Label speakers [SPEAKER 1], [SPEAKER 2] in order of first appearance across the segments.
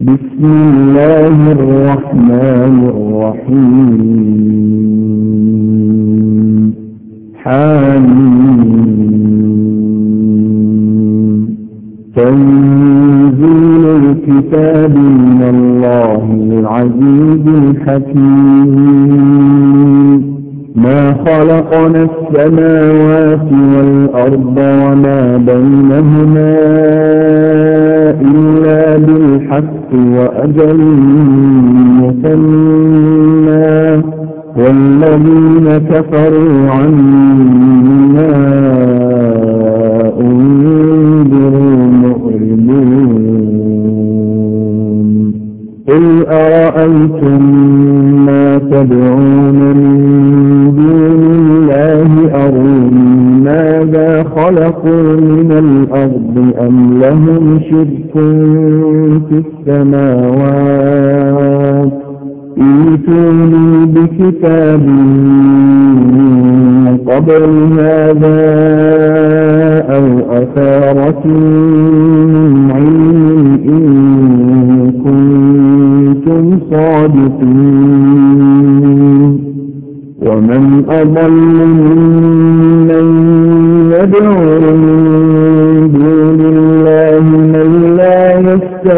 [SPEAKER 1] بسم الله الرحمن الرحيم حامين تنزيل الكتاب من الله العزيز الحكيم ما خلقنا السماوات والأرض وما بينهما الحق وأجل مسمى والذين كفروا عنا أنذروا مؤلمون قل أرأيتم ما تدعون من دون الله أروني ماذا خلقوا من الأرض أم لهم شرك كنت في السماوات ايتوني بكتاب من قبل هذا أو أثارة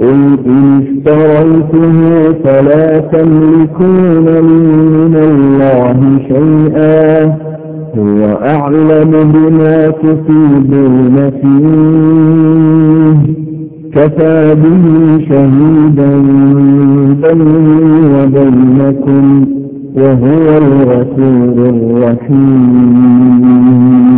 [SPEAKER 1] قل إن اشتريته فلا تملكون لي من الله شيئا هو أعلم بما تصيبون فيه كفى به شهيدا بيني وبينكم وهو الغفور الرحيم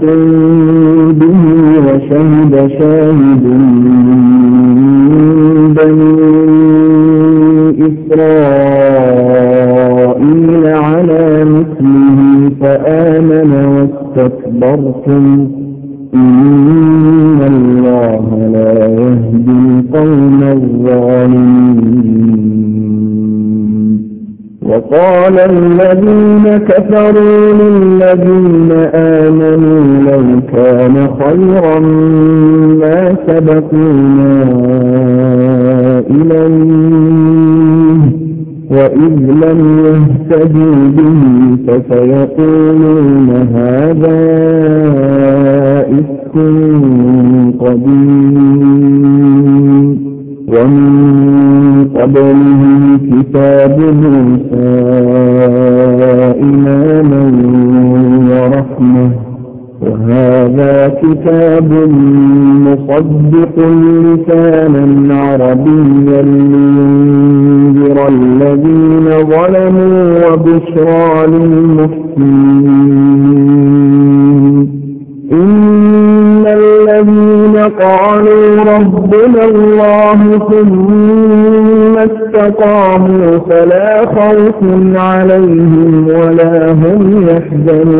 [SPEAKER 1] به وشهد شاهد من بني إسرائيل على مثله فآمن واستكبرتم إن الله لا يهدي القوم الظالمين وقال الذين كفروا وإذ لم يهتدوا به فسيقولون هذا إفك قديم ومن قبله كتاب موسى إماما ورحمة وهذا كتاب مصدق ظلموا وبشرى للمحسنين إن الذين قالوا ربنا الله ثم استقاموا فلا خوف عليهم ولا هم يحزنون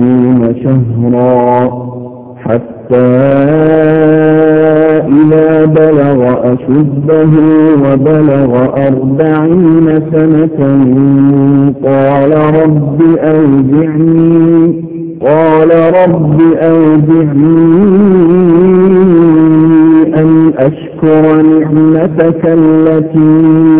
[SPEAKER 1] ثلاثين شهرا حتى إذا بلغ أشده وبلغ أربعين سنة قال رب أوزعني قال رب أوزعني أن أشكر نعمتك التي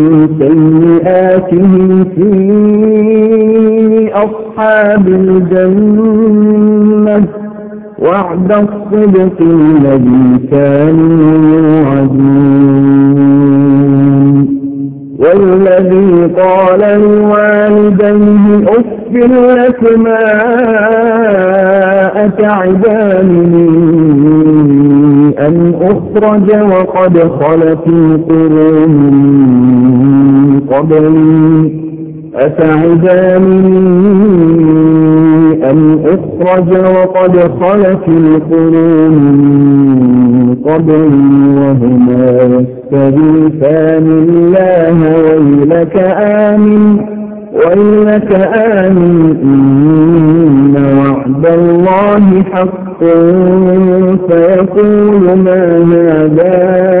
[SPEAKER 1] سيئاتهم في أصحاب الجنة وعد الصدق الذي كانوا يوعدون والذي قال لوالديه أفر لكما أتعبانني أن أخرج وقد خلت القرون من قبلي أتعداني أن أخرج وقد خلت القرون من قبلي وهما يستغيثان الله ويلك آمن ويلك آمن إن وعد الله حق فيقول ما هذا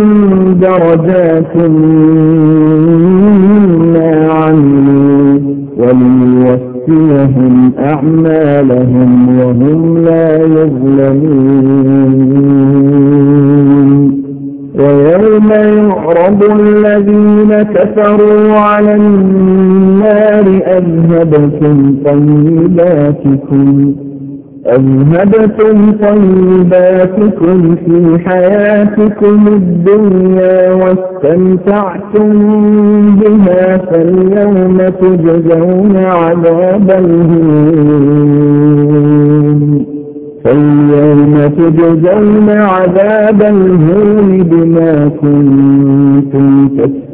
[SPEAKER 1] درجات مما عملوا وليوفيهم أعمالهم وهم لا يظلمون ويوم يعرض الذين كفروا على النار أذهبتم طيباتكم أذهبتم طيباتكم في حياتكم الدنيا واستمتعتم بها فاليوم تجزون عذاب الهون فاليوم تجزون عذاب الهون بما كنتم تكفرون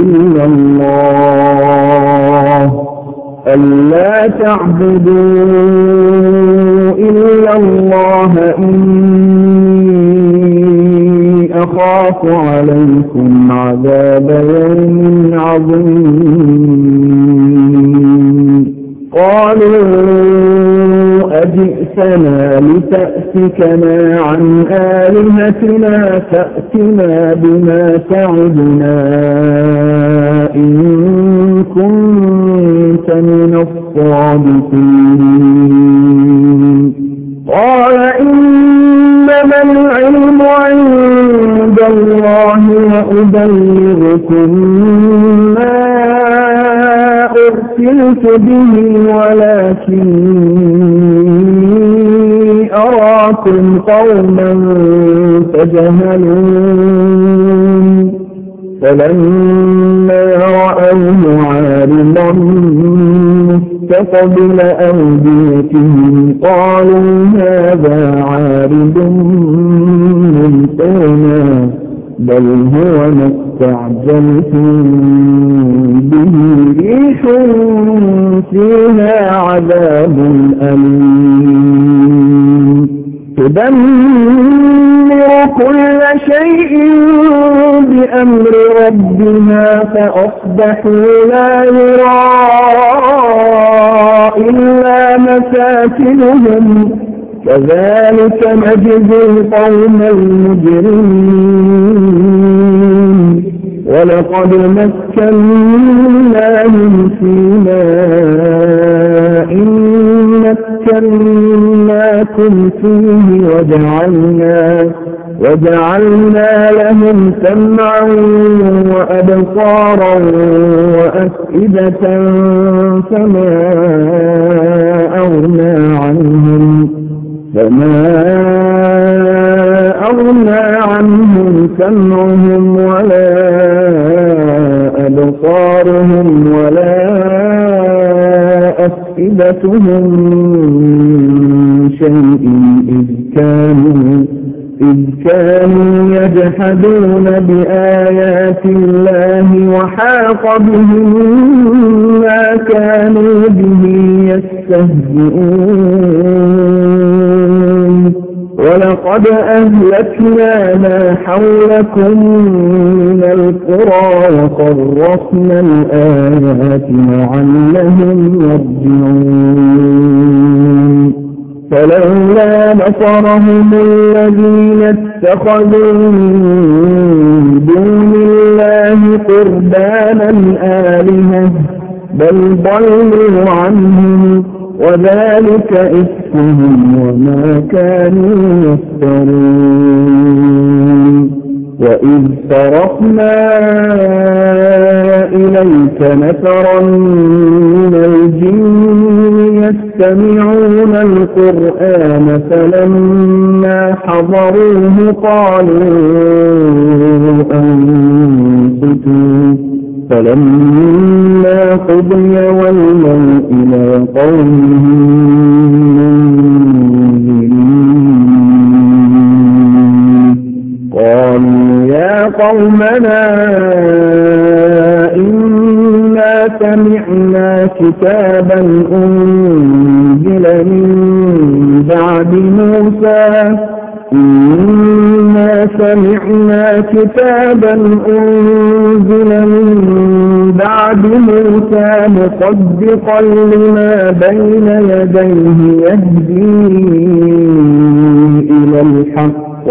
[SPEAKER 1] إلا الله ألا تعبدوا إلا الله إني أخاف عليكم عذاب يوم عظيم ربنا لتأتكنا عن آلهتنا فأتنا بما تعدنا إن كنت من الصادقين قال إنما العلم عند الله وأبلغكم ما أرسلت به ولكن أراكم قوما تجهلون فلما رَأَوْا عارضا مستقبل أوديتهم قالوا هذا عارض ممطرنا بل هو ما استعجلتم به ريح فيها عذاب أليم تدمر كل شيء بأمر ربها فأصبحوا لا يرى إلا مساكنهم كذلك نجزي القوم المجرمين ولقد مكناهم فيما إن مكناهم لكم فيه وجعلنا وجعلنا لهم سمعا وأبصارا وأفئدة فما أغنى عنهم فما أغنى عنهم سمعهم ولا أبصارهم ولا أفئدتهم يجحدون بآيات الله وحاق بهم ما كانوا به يستهزئون ولقد أهلكنا ما حولكم من القرى وقرصنا الآيات لعلهم يرجعون فلولا نصرهم الذين اتخذوا من دون الله قربانا آلهة بل ضلوا عنهم وذلك إفكهم وما كانوا يفترون وإذ صرفنا إليك نفرا يستمعون القرآن فلما حضروه قالوا أنفتوا فلما قضي ولوا إلى قومهم قالوا يا قومنا إنا سمعنا كتابا أنزل رسلا من بعد موسى إنا سمعنا كتابا أنزل من بعد موسى مصدقا لما بين يديه يهدي إلى الحق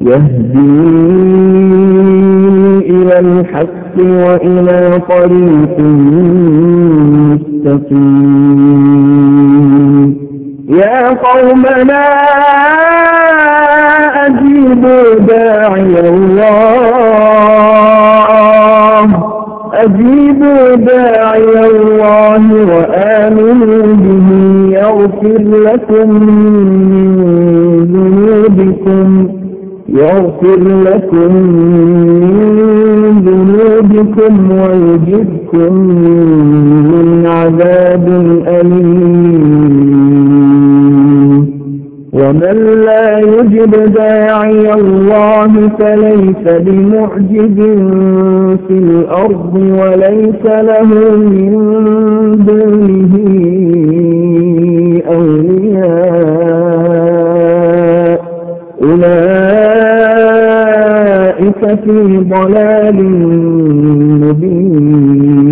[SPEAKER 1] يهدي إلى الحق وإلى طريق مستقيم يا قومنا أجيبوا داعي الله أجيبوا داعي الله وآمنوا به يغفر لكم من ذنوبكم يغفر لكم من ذنوبكم ويجبكم من عذاب أليم من لا يجب داعي الله فليس بمعجب في الأرض وليس له من دونه أولياء أولئك في ضلال مبين